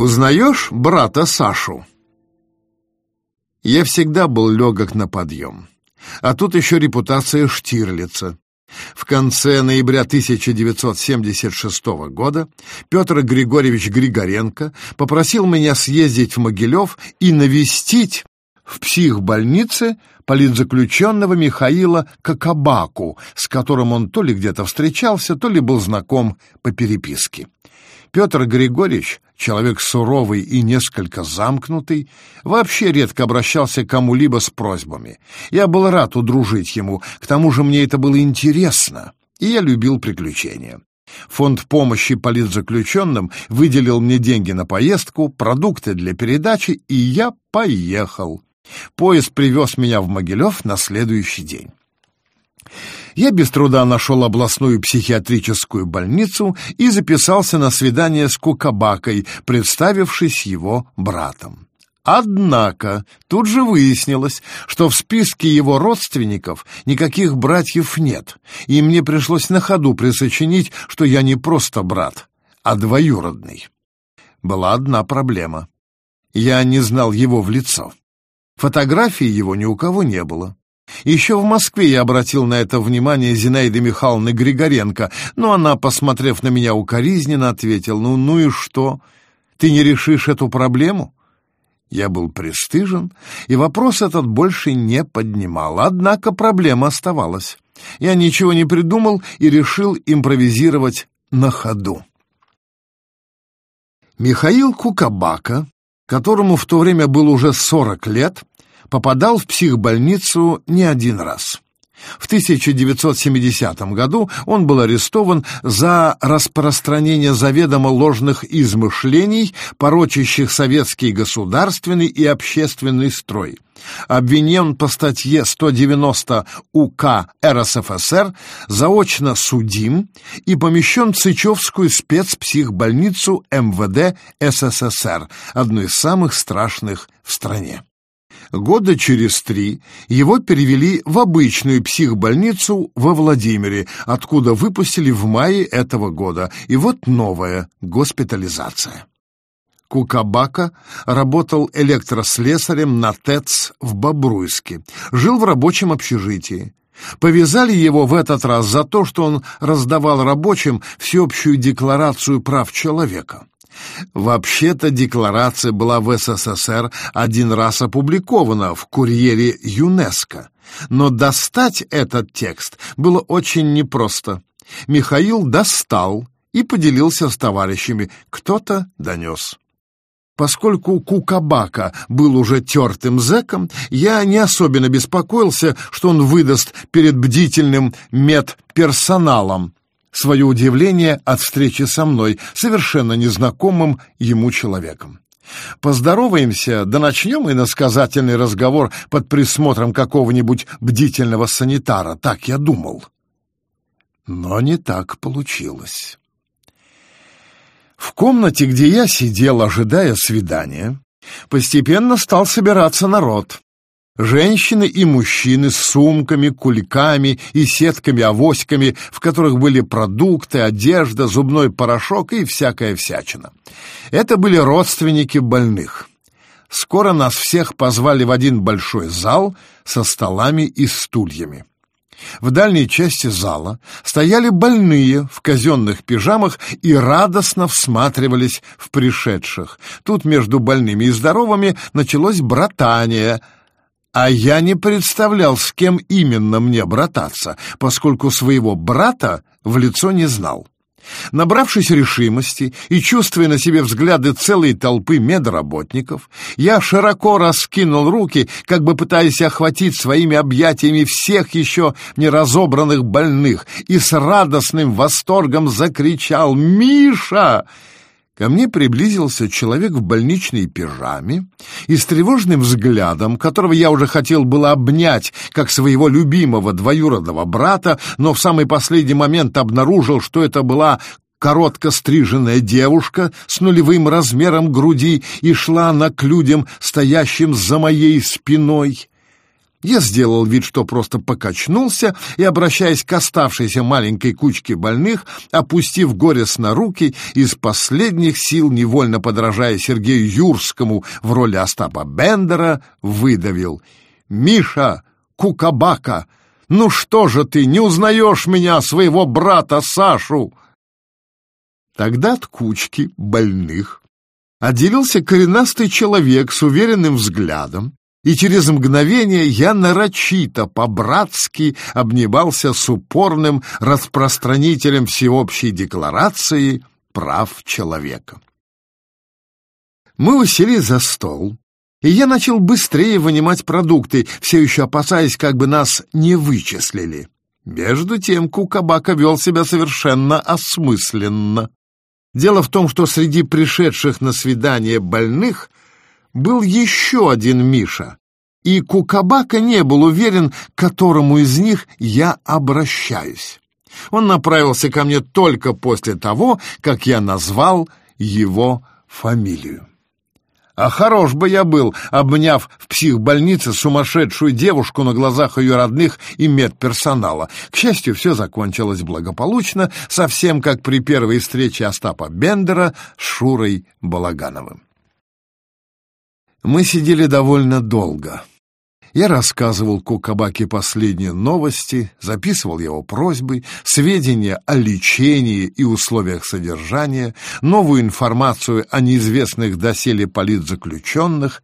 Узнаешь брата Сашу? Я всегда был легок на подъем. А тут еще репутация Штирлица. В конце ноября 1976 года Петр Григорьевич Григоренко попросил меня съездить в Могилев и навестить в психбольнице политзаключенного Михаила Кокобаку, с которым он то ли где-то встречался, то ли был знаком по переписке. Петр Григорьевич, человек суровый и несколько замкнутый, вообще редко обращался к кому-либо с просьбами. Я был рад удружить ему, к тому же мне это было интересно, и я любил приключения. Фонд помощи политзаключенным выделил мне деньги на поездку, продукты для передачи, и я поехал. Поезд привез меня в Могилев на следующий день. Я без труда нашел областную психиатрическую больницу и записался на свидание с Кукабакой, представившись его братом. Однако тут же выяснилось, что в списке его родственников никаких братьев нет, и мне пришлось на ходу присочинить, что я не просто брат, а двоюродный. Была одна проблема. Я не знал его в лицо. Фотографии его ни у кого не было. Еще в Москве я обратил на это внимание Зинаиды Михайловны Григоренко, но она, посмотрев на меня укоризненно, ответила, «Ну, ну и что? Ты не решишь эту проблему?» Я был пристыжен, и вопрос этот больше не поднимал. Однако проблема оставалась. Я ничего не придумал и решил импровизировать на ходу. Михаил Кукабака, которому в то время было уже 40 лет, попадал в психбольницу не один раз. В 1970 году он был арестован за распространение заведомо ложных измышлений, порочащих советский государственный и общественный строй. Обвинен по статье 190 УК РСФСР, заочно судим и помещен в Сычевскую спецпсихбольницу МВД СССР, одну из самых страшных в стране. Года через три его перевели в обычную психбольницу во Владимире, откуда выпустили в мае этого года. И вот новая госпитализация. Кукабака работал электрослесарем на ТЭЦ в Бобруйске, жил в рабочем общежитии. Повязали его в этот раз за то, что он раздавал рабочим всеобщую декларацию прав человека. Вообще-то декларация была в СССР один раз опубликована в «Курьере ЮНЕСКО», но достать этот текст было очень непросто. Михаил достал и поделился с товарищами, кто-то донес. Поскольку Кукабака был уже тертым зэком, я не особенно беспокоился, что он выдаст перед бдительным медперсоналом свое удивление от встречи со мной, совершенно незнакомым ему человеком. Поздороваемся, да начнем иносказательный разговор под присмотром какого-нибудь бдительного санитара, так я думал. Но не так получилось. В комнате, где я сидел, ожидая свидания, постепенно стал собираться народ. Женщины и мужчины с сумками, кульками и сетками-авоськами, в которых были продукты, одежда, зубной порошок и всякая всячина. Это были родственники больных. Скоро нас всех позвали в один большой зал со столами и стульями. В дальней части зала стояли больные в казенных пижамах и радостно всматривались в пришедших. Тут между больными и здоровыми началось братание — а я не представлял, с кем именно мне брататься, поскольку своего брата в лицо не знал. Набравшись решимости и чувствуя на себе взгляды целой толпы медработников, я широко раскинул руки, как бы пытаясь охватить своими объятиями всех еще неразобранных больных, и с радостным восторгом закричал «Миша!» Ко мне приблизился человек в больничной пижаме и с тревожным взглядом, которого я уже хотел было обнять, как своего любимого двоюродного брата, но в самый последний момент обнаружил, что это была коротко стриженная девушка с нулевым размером груди и шла она к людям, стоящим за моей спиной. Я сделал вид, что просто покачнулся, и, обращаясь к оставшейся маленькой кучке больных, опустив горестно руки, из последних сил, невольно подражая Сергею Юрскому в роли Остапа Бендера, выдавил «Миша, кукабака, ну что же ты, не узнаешь меня, своего брата Сашу?» Тогда от кучки больных отделился коренастый человек с уверенным взглядом, и через мгновение я нарочито, по-братски обнимался с упорным распространителем всеобщей декларации прав человека. Мы уселись за стол, и я начал быстрее вынимать продукты, все еще опасаясь, как бы нас не вычислили. Между тем Кукабака вел себя совершенно осмысленно. Дело в том, что среди пришедших на свидание больных был еще один Миша, и Кукабака не был уверен, к которому из них я обращаюсь. Он направился ко мне только после того, как я назвал его фамилию. А хорош бы я был, обняв в психбольнице сумасшедшую девушку на глазах ее родных и медперсонала. К счастью, все закончилось благополучно, совсем как при первой встрече Остапа Бендера с Шурой Балагановым. Мы сидели довольно долго. Я рассказывал Кукабаке последние новости, записывал его просьбы, сведения о лечении и условиях содержания, новую информацию о неизвестных доселе политзаключенных.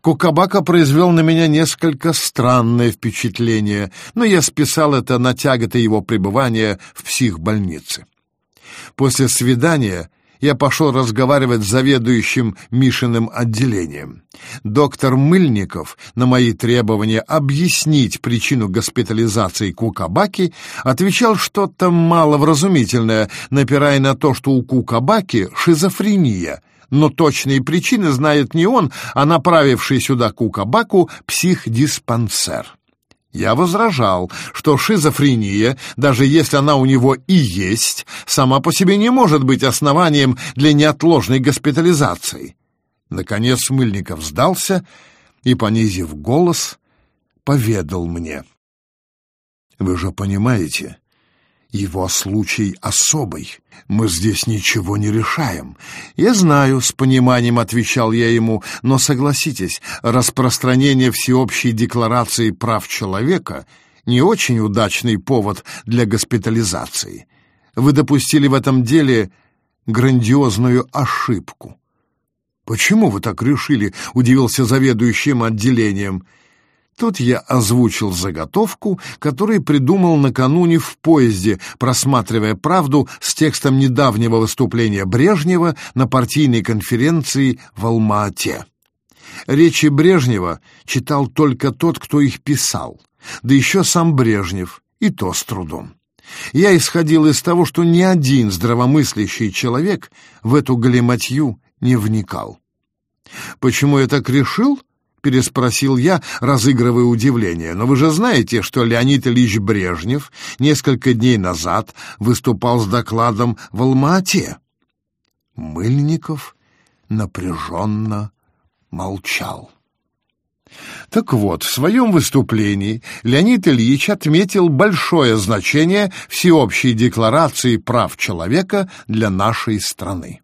Кукабака произвел на меня несколько странное впечатление, но я списал это на тяготы его пребывания в психбольнице. После свидания я пошел разговаривать с заведующим Мишиным отделением. Доктор Мыльников на мои требования объяснить причину госпитализации Кукабаки отвечал что-то маловразумительное, напирая на то, что у Кукабаки шизофрения — но точные причины знает не он, а направивший сюда Кукабаку психдиспансер. Я возражал, что шизофрения, даже если она у него и есть, сама по себе не может быть основанием для неотложной госпитализации. Наконец Мыльников сдался и, понизив голос, поведал мне. «Вы же понимаете, его случай особый. Мы здесь ничего не решаем. Я знаю, с пониманием отвечал я ему, но согласитесь, распространение всеобщей декларации прав человека не очень удачный повод для госпитализации. Вы допустили в этом деле грандиозную ошибку. Почему вы так решили? удивился заведующим отделением. Тут я озвучил заготовку, которую придумал накануне в поезде, просматривая правду с текстом недавнего выступления Брежнева на партийной конференции в Алма-Ате. Речи Брежнева читал только тот, кто их писал, да еще сам Брежнев, и то с трудом. Я исходил из того, что ни один здравомыслящий человек в эту галиматью не вникал. Почему я так решил? — переспросил я, разыгрывая удивление. «Но вы же знаете, что Леонид Ильич Брежнев несколько дней назад выступал с докладом в Алма-Ате». Мыльников напряженно молчал. Так вот, в своем выступлении Леонид Ильич отметил большое значение всеобщей декларации прав человека для нашей страны.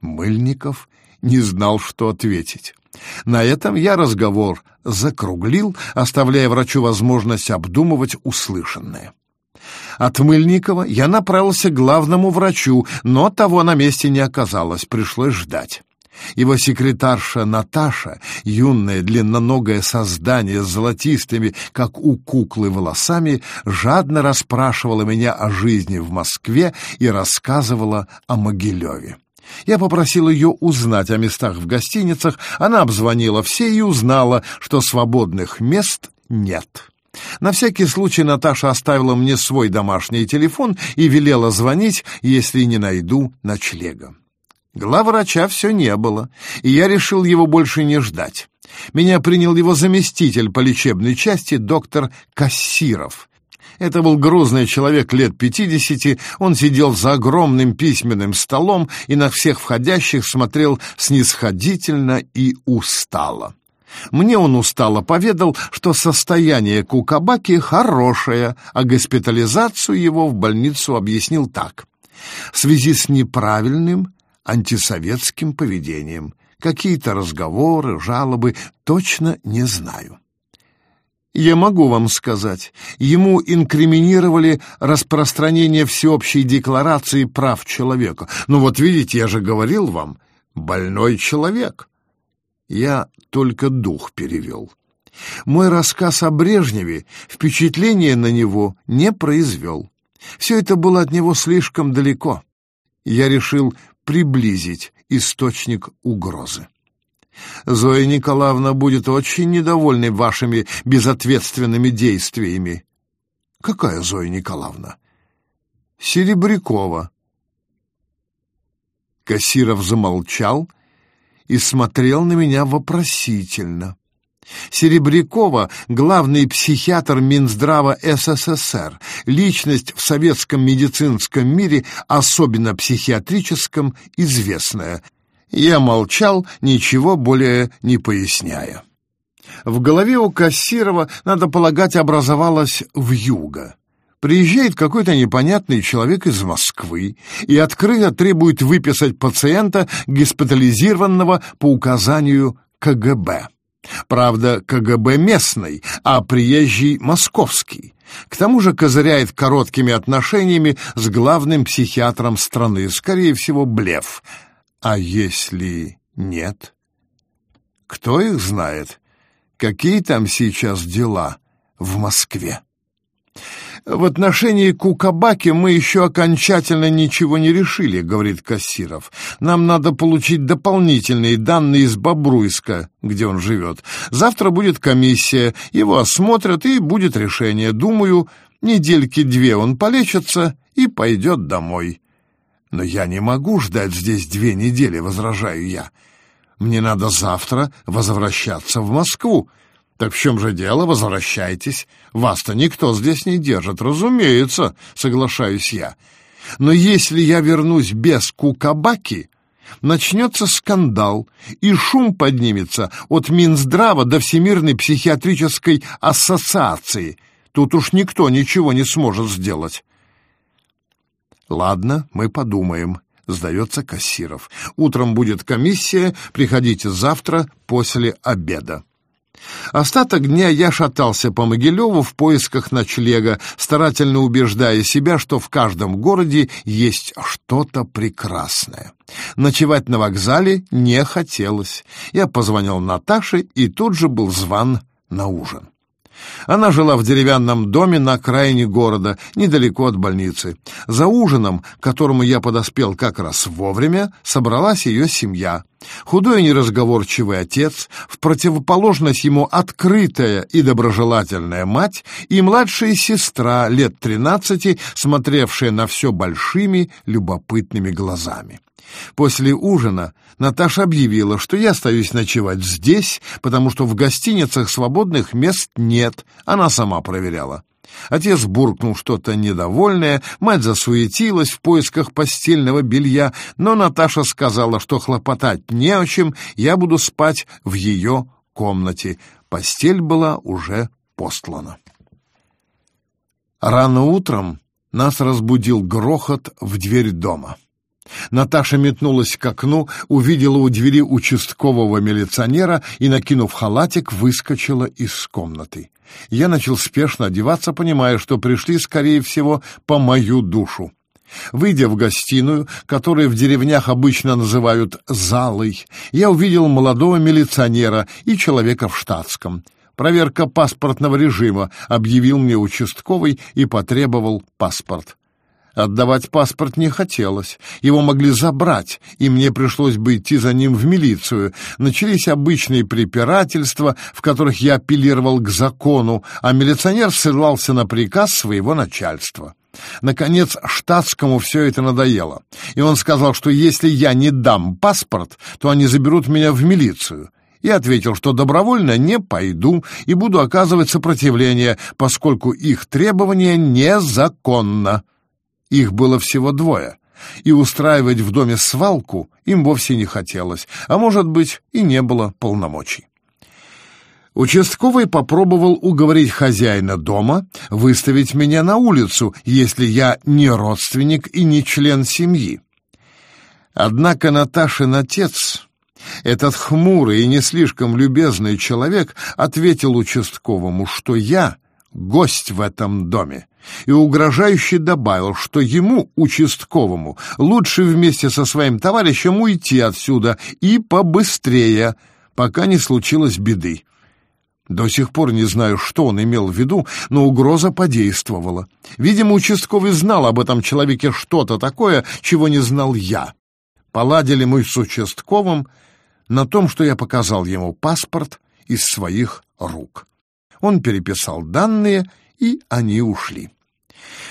Мыльников не знал, что ответить. На этом я разговор закруглил, оставляя врачу возможность обдумывать услышанное. От Мыльникова я направился к главному врачу, но того на месте не оказалось, пришлось ждать. Его секретарша Наташа, юное длинноногое создание с золотистыми, как у куклы, волосами, жадно расспрашивала меня о жизни в Москве и рассказывала о Могилеве. Я попросил ее узнать о местах в гостиницах, она обзвонила все и узнала, что свободных мест нет. На всякий случай Наташа оставила мне свой домашний телефон и велела звонить, если не найду ночлега. Главврача все не было, и я решил его больше не ждать. Меня принял его заместитель по лечебной части доктор Кассиров. Это был грузный человек лет пятидесяти, он сидел за огромным письменным столом и на всех входящих смотрел снисходительно и устало. Мне он устало поведал, что состояние Кукабаки хорошее, а госпитализацию его в больницу объяснил так. В связи с неправильным антисоветским поведением. Какие-то разговоры, жалобы, точно не знаю. Я могу вам сказать, ему инкриминировали распространение всеобщей декларации прав человека. Ну вот видите, я же говорил вам, больной человек. Я только дух перевел. Мой рассказ о Брежневе впечатления на него не произвел. Все это было от него слишком далеко. Я решил приблизить источник угрозы. Зоя Николаевна будет очень недовольна вашими безответственными действиями. Какая Зоя Николаевна? Серебрякова. Кассиров замолчал и смотрел на меня вопросительно. Серебрякова — главный психиатр Минздрава СССР, личность в советском медицинском мире, особенно психиатрическом, известная. Я молчал, ничего более не поясняя. В голове у Кассирова, надо полагать, образовалась вьюга. Приезжает какой-то непонятный человек из Москвы и открыто требует выписать пациента, госпитализированного по указанию КГБ. Правда, КГБ местный, а приезжий московский. К тому же козыряет короткими отношениями с главным психиатром страны, скорее всего, блеф. А если нет? Кто их знает? Какие там сейчас дела в Москве? В отношении Кукабаки мы еще окончательно ничего не решили, говорит Кассиров. Нам надо получить дополнительные данные из Бобруйска, где он живет. Завтра будет комиссия, его осмотрят и будет решение. Думаю, недельки две он полечится и пойдет домой. Но я не могу ждать здесь две недели, возражаю я. Мне надо завтра возвращаться в Москву. «Так в чем же дело? Возвращайтесь. Вас-то никто здесь не держит, разумеется», — соглашаюсь я. «Но если я вернусь без Кукабаки, начнется скандал, и шум поднимется от Минздрава до Всемирной психиатрической ассоциации. Тут уж никто ничего не сможет сделать». «Ладно, мы подумаем», — сдается Кассиров. «Утром будет комиссия, приходите завтра после обеда». Остаток дня я шатался по Могилеву в поисках ночлега, старательно убеждая себя, что в каждом городе есть что-то прекрасное. Ночевать на вокзале не хотелось. Я позвонил Наташе, и тут же был зван на ужин. Она жила в деревянном доме на окраине города, недалеко от больницы. За ужином, к которому я подоспел как раз вовремя, собралась ее семья. Худой и неразговорчивый отец, в противоположность ему открытая и доброжелательная мать и младшая сестра лет тринадцати, смотревшая на все большими любопытными глазами. После ужина Наташа объявила, что я остаюсь ночевать здесь, потому что в гостиницах свободных мест нет. Она сама проверяла. Отец буркнул что-то недовольное, мать засуетилась в поисках постельного белья, но Наташа сказала, что хлопотать не о чем, я буду спать в ее комнате. Постель была уже постлана. Рано утром нас разбудил грохот в дверь дома. Наташа метнулась к окну, увидела у двери участкового милиционера и, накинув халатик, выскочила из комнаты. Я начал спешно одеваться, понимая, что пришли, скорее всего, по мою душу. Выйдя в гостиную, которую в деревнях обычно называют «залой», я увидел молодого милиционера и человека в штатском. «Проверка паспортного режима», — объявил мне участковый и потребовал паспорт. Отдавать паспорт не хотелось. Его могли забрать, и мне пришлось бы идти за ним в милицию. Начались обычные препирательства, в которых я апеллировал к закону, а милиционер ссылался на приказ своего начальства. Наконец, штатскому все это надоело, и он сказал, что если я не дам паспорт, то они заберут меня в милицию. Я ответил, что добровольно не пойду и буду оказывать сопротивление, поскольку их требование незаконно. Их было всего двое, и устраивать в доме свалку им вовсе не хотелось, а может быть и не было полномочий. Участковый попробовал уговорить хозяина дома выставить меня на улицу, если я не родственник и не член семьи. Однако Наташин отец, этот хмурый и не слишком любезный человек, ответил участковому, что я гость в этом доме, и угрожающе добавил, что ему, участковому, лучше вместе со своим товарищем уйти отсюда и побыстрее, пока не случилось беды. До сих пор не знаю, что он имел в виду, но угроза подействовала. Видимо, участковый знал об этом человеке что-то такое, чего не знал я. Поладили мы с участковым на том, что я показал ему паспорт из своих рук. Он переписал данные, и они ушли.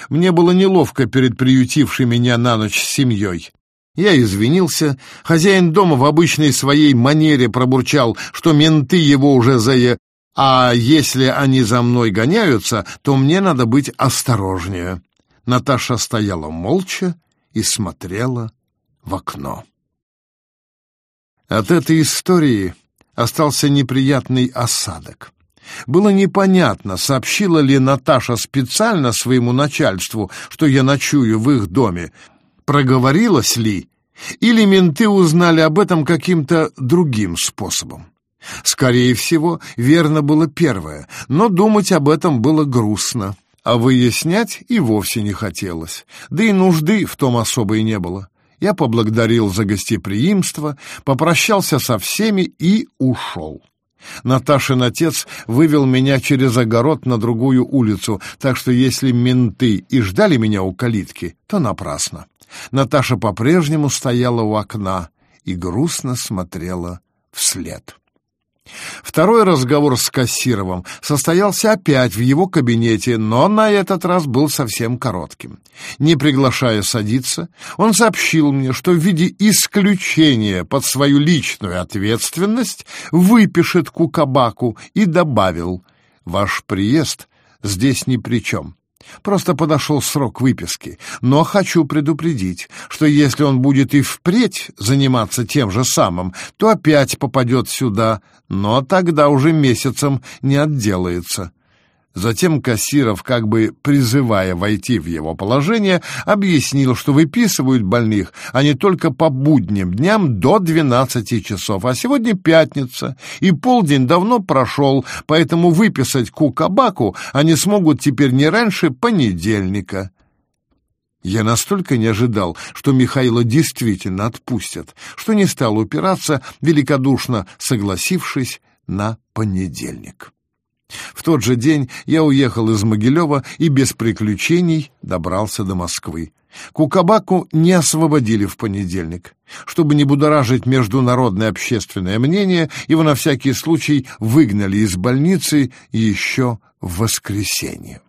Мне было неловко перед приютившей меня на ночь семьей. Я извинился. Хозяин дома в обычной своей манере пробурчал, что менты его уже зае а если они за мной гоняются, то мне надо быть осторожнее. Наташа стояла молча и смотрела в окно. От этой истории остался неприятный осадок. Было непонятно, сообщила ли Наташа специально своему начальству, что я ночую в их доме, проговорилась ли, или менты узнали об этом каким-то другим способом. Скорее всего, верно было первое, но думать об этом было грустно, а выяснять и вовсе не хотелось, да и нужды в том особой не было. Я поблагодарил за гостеприимство, попрощался со всеми и ушел. Наташин отец вывел меня через огород на другую улицу, так что если менты и ждали меня у калитки, то напрасно. Наташа по-прежнему стояла у окна и грустно смотрела вслед. Второй разговор с Кассировым состоялся опять в его кабинете, но на этот раз был совсем коротким. Не приглашая садиться, он сообщил мне, что в виде исключения под свою личную ответственность выпишет Кукабаку и добавил «Ваш приезд здесь ни при чем. Просто подошел срок выписки. Но хочу предупредить, что если он будет и впредь заниматься тем же самым, то опять попадет сюда, но тогда уже месяцем не отделается. Затем Кассиров, как бы призывая войти в его положение, объяснил, что выписывают больных они только по будним дням до 12 часов, а сегодня пятница, и полдень давно прошел, поэтому выписать Кукабаку они смогут теперь не раньше понедельника. Я настолько не ожидал, что Михаила действительно отпустят, что не стал упираться, великодушно согласившись на понедельник. В тот же день я уехал из Могилева и без приключений добрался до Москвы. Кукабаку не освободили в понедельник. Чтобы не будоражить международное общественное мнение, его на всякий случай выгнали из больницы еще в воскресенье.